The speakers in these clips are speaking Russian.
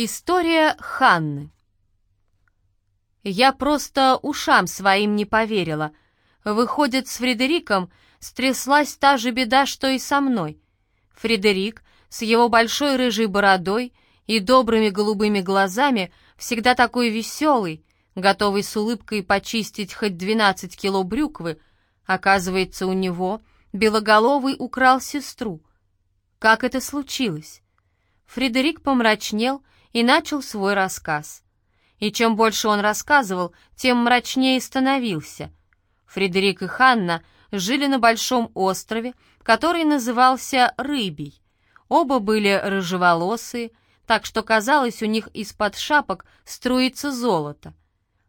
История Ханны. Я просто ушам своим не поверила. Выходит, с Фредериком стряслась та же беда, что и со мной. Фредерик с его большой рыжей бородой и добрыми голубыми глазами, всегда такой веселый, готовый с улыбкой почистить хоть 12 кило брюквы, оказывается, у него белоголовый украл сестру. Как это случилось? Фредерик помрачнел и начал свой рассказ. И чем больше он рассказывал, тем мрачнее становился. Фредерик и Ханна жили на большом острове, который назывался Рыбий. Оба были рыжеволосые, так что казалось, у них из-под шапок струится золото.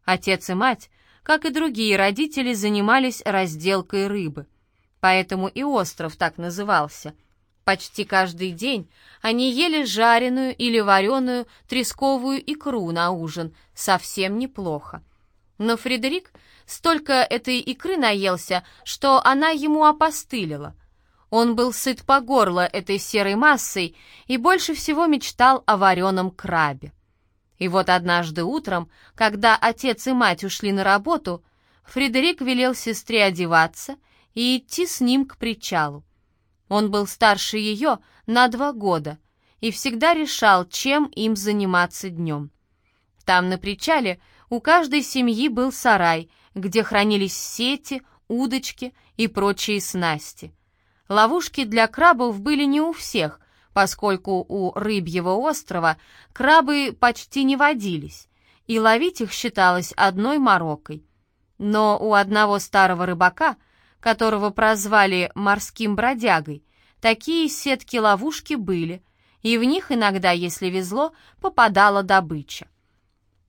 Отец и мать, как и другие родители, занимались разделкой рыбы. Поэтому и остров так назывался — Почти каждый день они ели жареную или вареную тресковую икру на ужин, совсем неплохо. Но Фредерик столько этой икры наелся, что она ему опостылила. Он был сыт по горло этой серой массой и больше всего мечтал о вареном крабе. И вот однажды утром, когда отец и мать ушли на работу, Фредерик велел сестре одеваться и идти с ним к причалу. Он был старше ее на два года и всегда решал, чем им заниматься днем. Там, на причале, у каждой семьи был сарай, где хранились сети, удочки и прочие снасти. Ловушки для крабов были не у всех, поскольку у Рыбьего острова крабы почти не водились, и ловить их считалось одной морокой. Но у одного старого рыбака — которого прозвали «морским бродягой», такие сетки-ловушки были, и в них иногда, если везло, попадала добыча.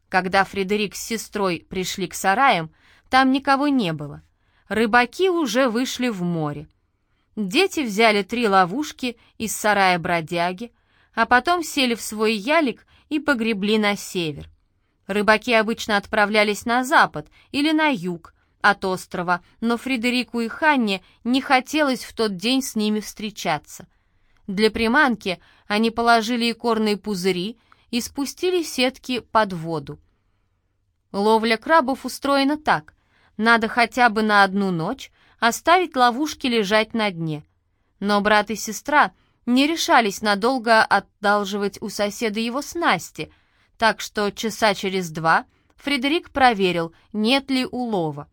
Когда Фредерик с сестрой пришли к сараям, там никого не было. Рыбаки уже вышли в море. Дети взяли три ловушки из сарая бродяги, а потом сели в свой ялик и погребли на север. Рыбаки обычно отправлялись на запад или на юг, от острова, но Фредерику и Ханне не хотелось в тот день с ними встречаться. Для приманки они положили икорные пузыри и спустили сетки под воду. Ловля крабов устроена так. Надо хотя бы на одну ночь оставить ловушки лежать на дне. Но брат и сестра не решались надолго одалживать у соседа его снасти, так что часа через два Фредерик проверил, нет ли улова.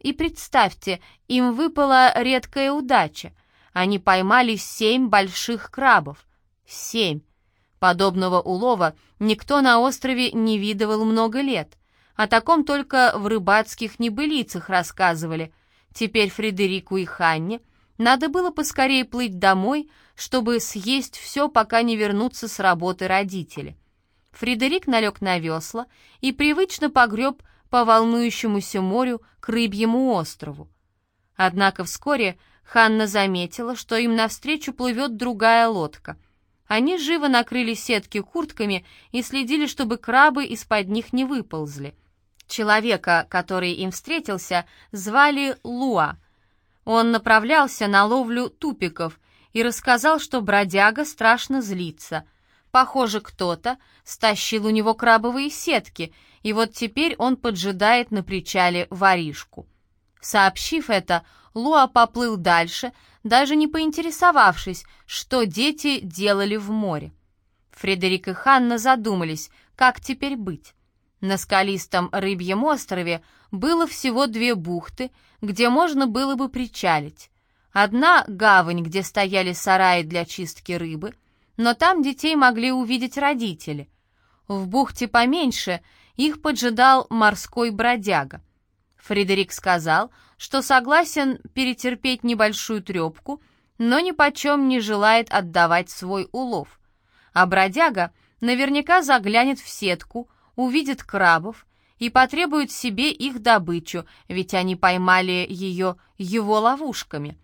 И представьте, им выпала редкая удача. Они поймали семь больших крабов. Семь. Подобного улова никто на острове не видывал много лет. О таком только в рыбацких небылицах рассказывали. Теперь Фредерику и Ханне надо было поскорее плыть домой, чтобы съесть все, пока не вернутся с работы родители. Фредерик налег на весла и привычно погреб по волнующемуся морю к Рыбьему острову. Однако вскоре Ханна заметила, что им навстречу плывет другая лодка. Они живо накрыли сетки куртками и следили, чтобы крабы из-под них не выползли. Человека, который им встретился, звали Луа. Он направлялся на ловлю тупиков и рассказал, что бродяга страшно злится. Похоже, кто-то стащил у него крабовые сетки — и вот теперь он поджидает на причале воришку. Сообщив это, Луа поплыл дальше, даже не поинтересовавшись, что дети делали в море. Фредерик и Ханна задумались, как теперь быть. На скалистом рыбьем острове было всего две бухты, где можно было бы причалить. Одна — гавань, где стояли сараи для чистки рыбы, но там детей могли увидеть родители. В бухте поменьше их поджидал морской бродяга. Фредерик сказал, что согласен перетерпеть небольшую трепку, но ни почем не желает отдавать свой улов. А бродяга наверняка заглянет в сетку, увидит крабов и потребует себе их добычу, ведь они поймали ее его ловушками.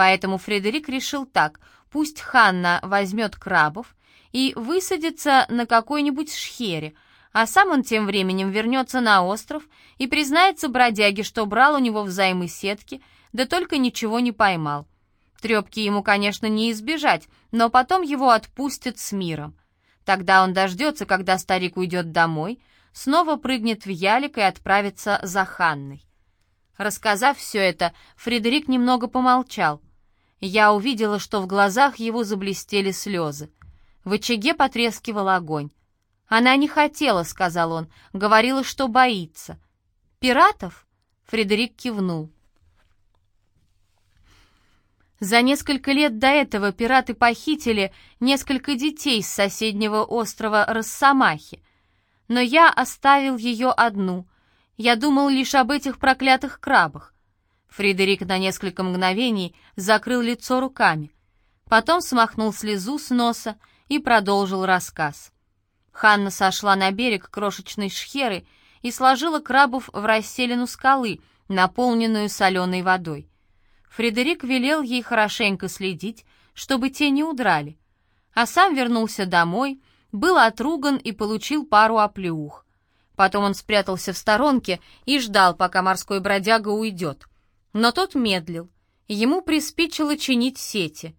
Поэтому Фредерик решил так, пусть Ханна возьмет крабов и высадится на какой-нибудь шхере – а сам он тем временем вернется на остров и признается бродяге, что брал у него взаймы сетки, да только ничего не поймал. Трепки ему, конечно, не избежать, но потом его отпустят с миром. Тогда он дождется, когда старик уйдет домой, снова прыгнет в ялик и отправится за Ханной. Рассказав все это, Фредерик немного помолчал. Я увидела, что в глазах его заблестели слезы. В очаге потрескивал огонь. «Она не хотела», — сказал он, — говорила, что боится. «Пиратов?» — Фредерик кивнул. За несколько лет до этого пираты похитили несколько детей с соседнего острова Росомахи. Но я оставил ее одну. Я думал лишь об этих проклятых крабах. Фредерик на несколько мгновений закрыл лицо руками. Потом смахнул слезу с носа и продолжил рассказ. Ханна сошла на берег крошечной шхеры и сложила крабов в расселину скалы, наполненную соленой водой. Фредерик велел ей хорошенько следить, чтобы те не удрали, а сам вернулся домой, был отруган и получил пару оплеух. Потом он спрятался в сторонке и ждал, пока морской бродяга уйдет. Но тот медлил. Ему приспичило чинить сети.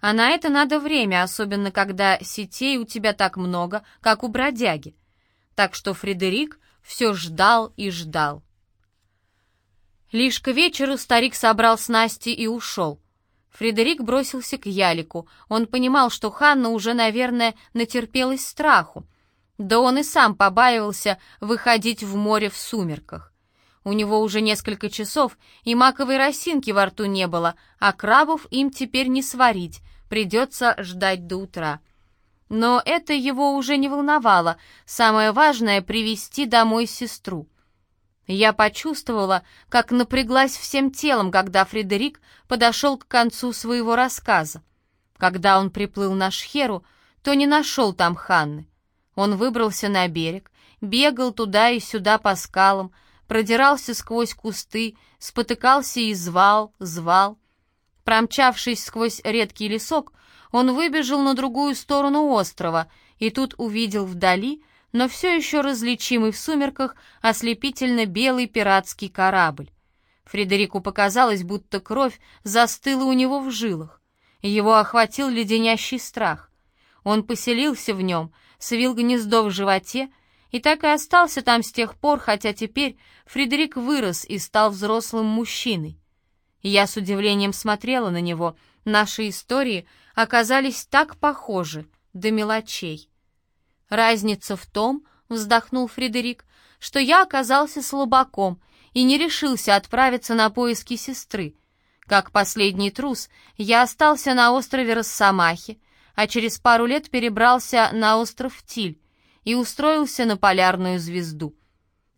А на это надо время, особенно когда сетей у тебя так много, как у бродяги. Так что Фредерик все ждал и ждал. Лишь к вечеру старик собрал снасти и ушел. Фредерик бросился к Ялику. Он понимал, что Ханна уже, наверное, натерпелась страху. Да он и сам побаивался выходить в море в сумерках. У него уже несколько часов и маковой росинки во рту не было, а крабов им теперь не сварить, придется ждать до утра. Но это его уже не волновало, самое важное — привести домой сестру. Я почувствовала, как напряглась всем телом, когда Фредерик подошел к концу своего рассказа. Когда он приплыл на Шхеру, то не нашел там Ханны. Он выбрался на берег, бегал туда и сюда по скалам, продирался сквозь кусты, спотыкался и звал, звал. Промчавшись сквозь редкий лесок, он выбежал на другую сторону острова и тут увидел вдали — но все еще различимый в сумерках ослепительно белый пиратский корабль. Фредерику показалось, будто кровь застыла у него в жилах. Его охватил леденящий страх. Он поселился в нем, свил гнездо в животе и так и остался там с тех пор, хотя теперь Фредерик вырос и стал взрослым мужчиной. Я с удивлением смотрела на него. Наши истории оказались так похожи, до мелочей. «Разница в том, — вздохнул Фредерик, — что я оказался слабаком и не решился отправиться на поиски сестры. Как последний трус, я остался на острове Росомахи, а через пару лет перебрался на остров Тиль и устроился на полярную звезду.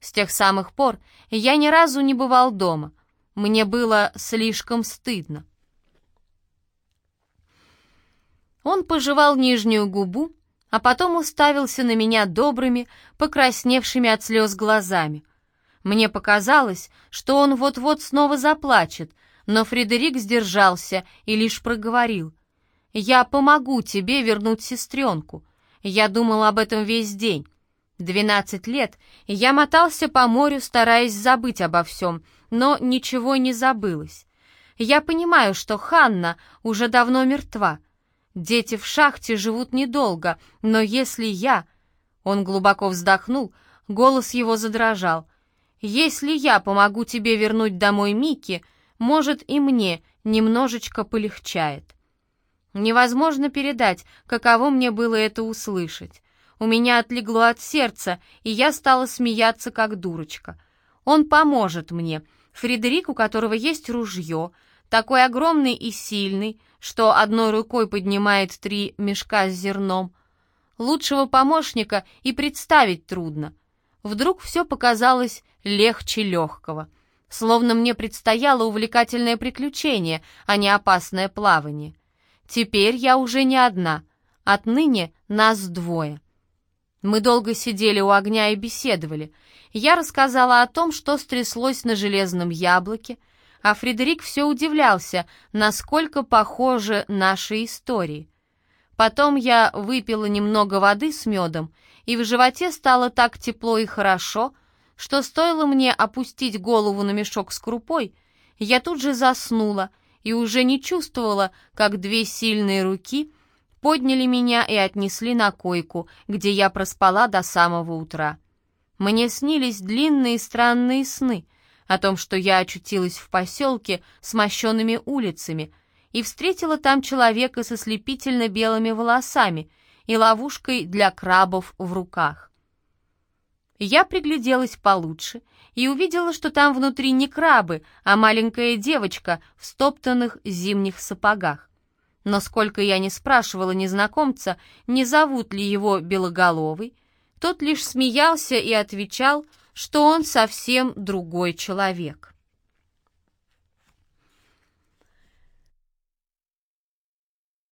С тех самых пор я ни разу не бывал дома. Мне было слишком стыдно. Он пожевал нижнюю губу, а потом уставился на меня добрыми, покрасневшими от слез глазами. Мне показалось, что он вот-вот снова заплачет, но Фредерик сдержался и лишь проговорил. «Я помогу тебе вернуть сестренку. Я думал об этом весь день. Двенадцать лет я мотался по морю, стараясь забыть обо всем, но ничего не забылось. Я понимаю, что Ханна уже давно мертва, Дети в шахте живут недолго, но если я...» Он глубоко вздохнул, голос его задрожал. «Если я помогу тебе вернуть домой Микки, может и мне немножечко полегчает». Невозможно передать, каково мне было это услышать. У меня отлегло от сердца, и я стала смеяться, как дурочка. Он поможет мне. Фредерик, у которого есть ружье, такой огромный и сильный, что одной рукой поднимает три мешка с зерном. Лучшего помощника и представить трудно. Вдруг все показалось легче легкого, словно мне предстояло увлекательное приключение, а не опасное плавание. Теперь я уже не одна, отныне нас двое. Мы долго сидели у огня и беседовали. Я рассказала о том, что стряслось на железном яблоке, а Фредерик все удивлялся, насколько похожи наши истории. Потом я выпила немного воды с медом, и в животе стало так тепло и хорошо, что стоило мне опустить голову на мешок с крупой, я тут же заснула и уже не чувствовала, как две сильные руки подняли меня и отнесли на койку, где я проспала до самого утра. Мне снились длинные странные сны о том, что я очутилась в поселке с мощенными улицами и встретила там человека со слепительно белыми волосами и ловушкой для крабов в руках. Я пригляделась получше и увидела, что там внутри не крабы, а маленькая девочка в стоптанных зимних сапогах. Но сколько я не спрашивала незнакомца, не зовут ли его Белоголовый, тот лишь смеялся и отвечал, что он совсем другой человек.